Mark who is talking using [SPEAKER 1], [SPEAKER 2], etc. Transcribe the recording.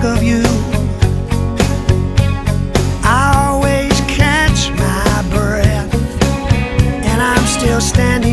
[SPEAKER 1] think of you. I always catch my breath, and I'm still standing.